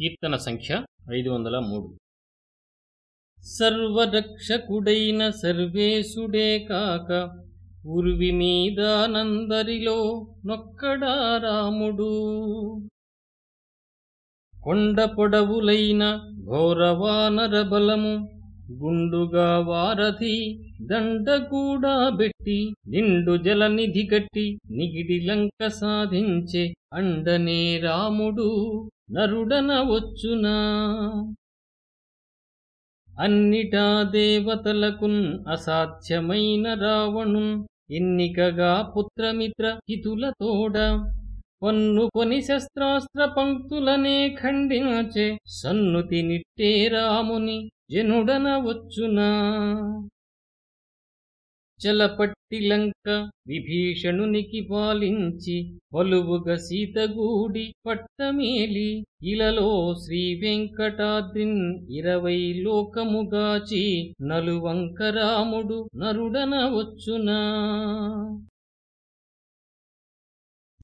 కీర్తన సంఖ్య ఐదు వందల మూడు. సర్వరక్షకుడైన సర్వేశుడే కాక ఉర్వి మీద నందరిలో నొక్కడా రాముడు. కొండ పొడవులైన ఘోరవానర బలము గుండుగా వారధి దండగూడా పెట్టి నిండు జలనిధి గట్టి నిగిడి లంక సాధించే అండనే రాముడు. నరుడన వచ్చునా? అన్నిటా దేవతలకున్ అసాధ్యమైన రావణున్ ఎన్నికగా పుత్రమిత్ర హితులతోడ పన్ను కొని శస్త్రాస్త్ర పంక్తులనే ఖండించే సన్నుతి నిట్టే రాముని జనుడన వచ్చునా? చలపట్టి లంక విభీషణునికి పాలించి వలువుగ సీతగూడి పట్టమేలి ఇలలో శ్రీ వెంకటాద్రిన్ ఇరవై లోకముగాచి నలువంకరాముడు నరుడన వచ్చునా